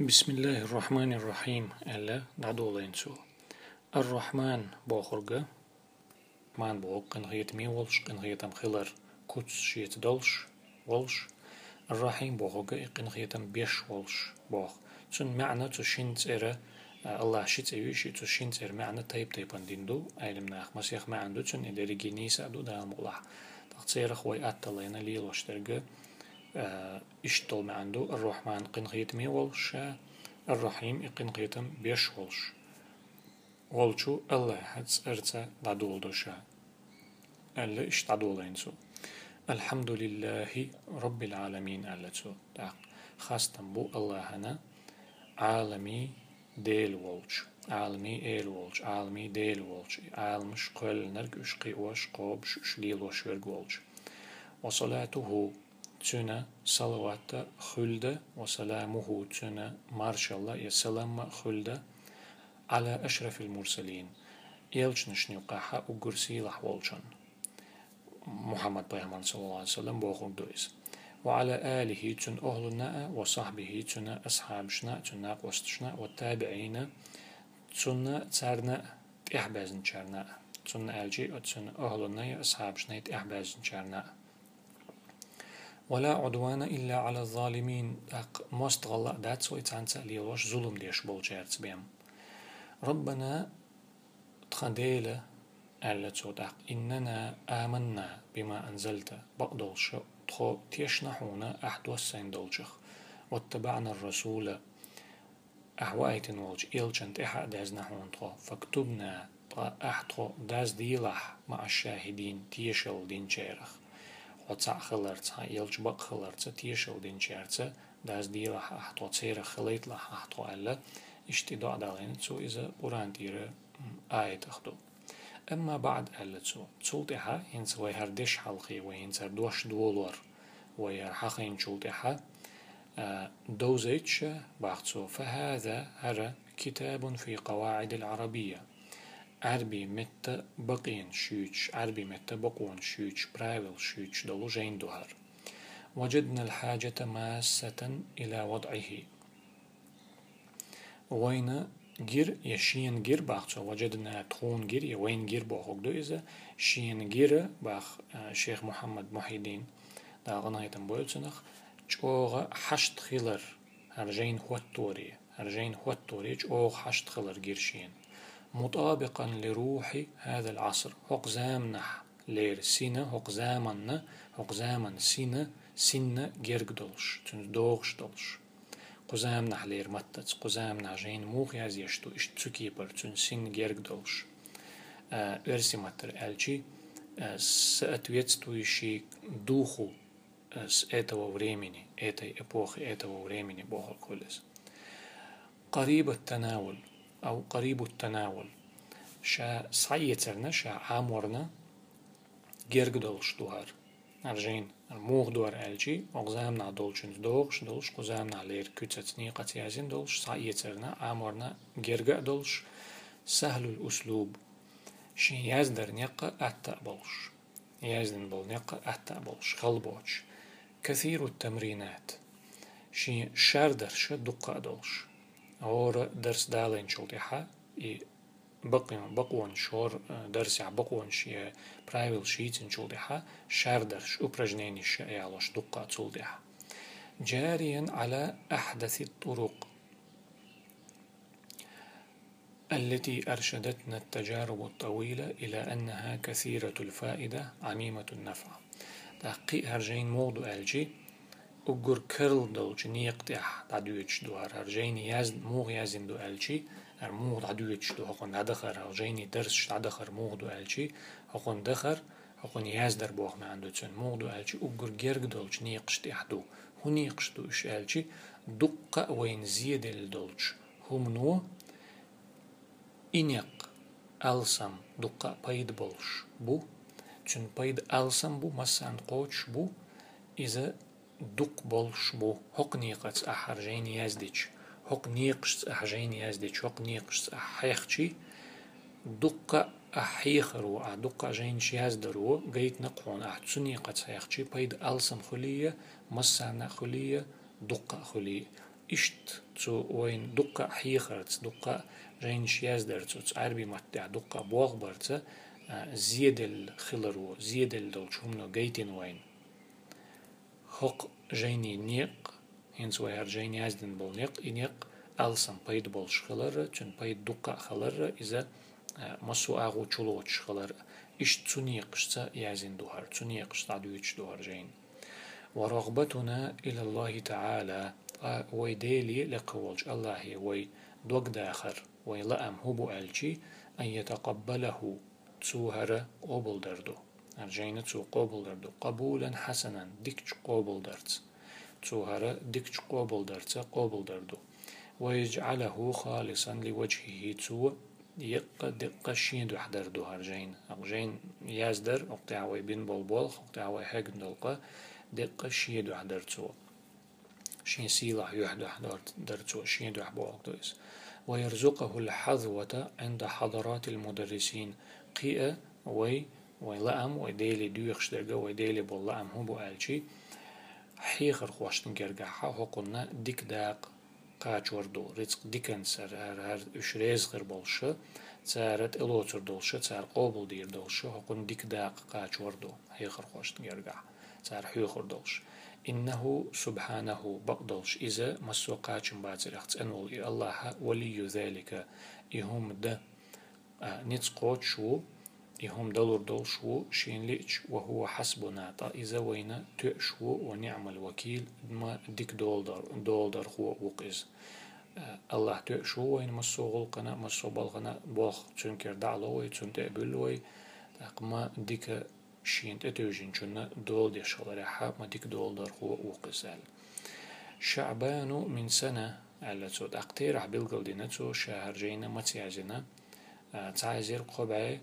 Bismillahirrahmanirrahim. Alla nadu olayinsu. Ar-Rahman bohurga. Man دو دا مغلح تغتير خوي اتلينا ليل وشترجه اشتول ما عنده؟ الرحمن قنقيت مي ولش الرحيم قنقيتم بيش ولش ولشو الله هتس ارتا دعدول دوشا ألا إش دعدول سو الحمد لله رب العالمين ألا سو خاصة بو الله هنا. عالمي ديل ولش عالمي إيل ولش عالمي ديل ولش عالمش قل نرجش قي وش قوب شليل وش ولش وصلاته cönə salavatda xüldə və salamuhu cönə marşallah ya salamma xüldə alə əşrəfil mursəlin elçinişni qaha u gürsi lahvolçan Muhammed Peyğəmbər sallallahu əleyhi və səlləm boğulduiz və alə alihi üçün oğluna və sahbihi üçün əshabına üçün qoştuşuna və təbiinə üçün çərnə tihbəzin çərnə üçün əlci üçün oğluna əshabına tihbəzin çərnə. ولا عدوان إلا على الظالمين. أق مست غلا دات سوي تانسا ليوش ظلم ديش بولجيرتس بيم ربنا تخديلة ألا تودق إننا آمنا بما أنزلت. بقدلش تخو تيشنحونا أحدوسين دولجخ. واتبعنا الرسول أحوايت نولج إلجنت إحا داز نحون تخو. فاكتبنا أحتخو داز ديلح مع الشاهدين تيشل دين شيرخ وتسع خلرتها يلج بق خلرتها تيشل دين شيرتها داز ديلح أحتو تسير خليت لح أحتو ألا اشتداء دالين تسو إذا قرآن تيرا آية تخدو أما بعد ألا تسو تسولتها ينس ويهردش حلقي وينس دوش دولار ويرحقين شولتها دوزيتش باختسو فهذا هر كتاب في قواعد العربية عربي متى بقين شوش عربي متى بقون شوش برايفل شوش دولو جين دوهر وجدنا الحاجة ماسة إلى وضعه وين جير يشين جير باخشو وجدنا تخون جير يوين جير بوخوك دو إذا شين جير باخ شيخ محمد محي الدين دا غنايتن بويتسنخ چوغ حشت خيلر هرجين هوت توري هرجين هوت توري چوغ حشت خيلر جير شين مطابقا لروح هذا العصر هق زامنح لير سينا هق زامن هق زامن سينا سينا جيرك دولش تن دوغش دولش قزام نحلير متت قزام نعجين موخ ياز يشتو إش تسكيبر تن سين جيرك دولش أرسي متر ألشي سأتويتستو يشي دوخو с этого времени, этой эпохи, этого времени Бога Кулес. قريب التناول أو قريب التناول. شا صيترنا شا عامورنا جيرج دولش دوهر أرجين الموغ دور ألجي أغزامنا دولشنز دوغش دولش قزامنا لير كتتني قتيازين دولش. صيترنا عامورنا جيرج دولش. سهل الأسلوب. شي يزدر نيقة أتا بولش. يزدن بول نيقة أتا بولش. خلبوش كثير التمرينات شي شاردر شدقة دولش. اور درس دالين شلتها и بقيم بقون شور درس بقون شي برايفل شيتين شلتها شاردرش упражнений يالوش دقة تلتها جاريا على أحدث الطرق التي أرشدتنا التجارب الطويلة إلى أنها كثيرة الفائدة عميمة النفع تحقيق هرجين موضوع ugur curl dolci niqti'a ah, ta duech duar arjaini yaz muğ yazin du elçi ar muğ ta duech du hokon adakhar arjaini ders şta adakhar muğ du elçi hokon dakhar hokon yaz der boğ me andutsun muğ du elçi ugur gerg dolci niqti'a ah, du hu الچی iş elçi dukka veyn ziyedel dolci هم نو ineq alsam dukka payd bolş بو چون بو قوچ بو ایزه دق بولش بو هق نيقت أحرجين يزديش هق نيقش أحجين يزديش هق نيقش أحيخشي دق أحيخرو أدق جين شيازدرو جيت نقون أحتسني قد سيخشي بيد ألسم خلية مسانا خلية دق خلية. إشت تو وين؟ دقة حيخرت دقة جينش يازدرت عربي متع دقة بوغ برت زيد الخلرو زيد الدلشومنو جيتين وين؟ حق جيني نيق هنس وهر جيني يازدن بول نيق إنيق ألسن بايد بولش خلر چون بايد دقة خلر إذا مسو آغو چلوچ خلر إش تنيقشتا يازن دوهر تنيقشتا دويتش دوهر جين. ورغبتنا إلى الله تعالى ويديلي لقولج الله وي دوك داخر وي لأم هبو ألجي أن يتقبله تسوهر قبل دردو. أرجينا تسو قبل دردو. قبولا حسنا. ديكش قبل درت تسوهر ديكش قبل درت قبل دردو. ويجعله خالصا لوجهه. تسو يق دقة شين دو حدر دو هرجين أقجين يازدر أقطع بين بول بول. أقطع هاجن دلقة. دقة شين دو حدر تسو شين سيلة يحدو حدر درتو شين دو حبو أقدوس ويرزقه الحظوة عند حضرات المدرسين. قيئة وي ويلأم ويديلي دويخش درجة ويديلي بول هو بو ألشي حيخر خوشتن جرجعها هو قلنا ديك داق قاچ وردو رزق ديكن سر هر هر اش ريز غير بولشة تسارت الوتر دولشة تسار قوبل دير دولشة هقون ديك داق قاچ وردو هيخر خوش تنجرقع تسار حيخر دولش إنه سبحانه بقدلش إذا مسو قاچن باتر اخت أنول الله ولي ذلك إهم ده نتسقوت شو يهم دلور دول شو شين ليش وهو حسبنا إذا وين تشو ونعم الوكيل ما ديك دول دار دول دار هو وقز الله تشو وين مسو غلقنا مسو بلغنا بوخ تنكر دعلوي تنت أبلوي ما ديك شين تتوجين شنا دول دي شغل ما ديك دول دار هو وقز شعبان من سنة على تود أقتير عبيل دينتو شهر جينا متيازنا تعزير قبعي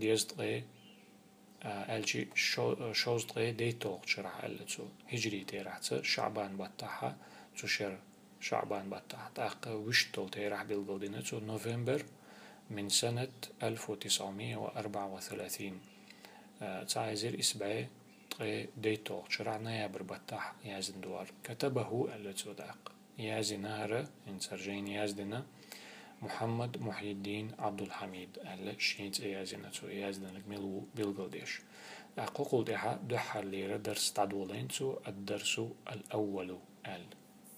ديزدغي ألجي شوزدغي دي توق شرح ألتو هجري تيرحت شعبان بطاحة تشير شعبان بطاحة تاق وشتول تيرح بالقودينة تو نوفمبر من سنة 1934 تعزير إسبعي تغي دي توق شرع نيابر بطاح يازن دوار. كتبه ألتو داق. يازي نهر إن سرجين يازدنا محمد محي الدين عبد الحميد ألا شينت إيازنا تو إيازنا ملو بلغلديش أقوقل دها دحر ليرة درس تعدولين الدرس الأول ال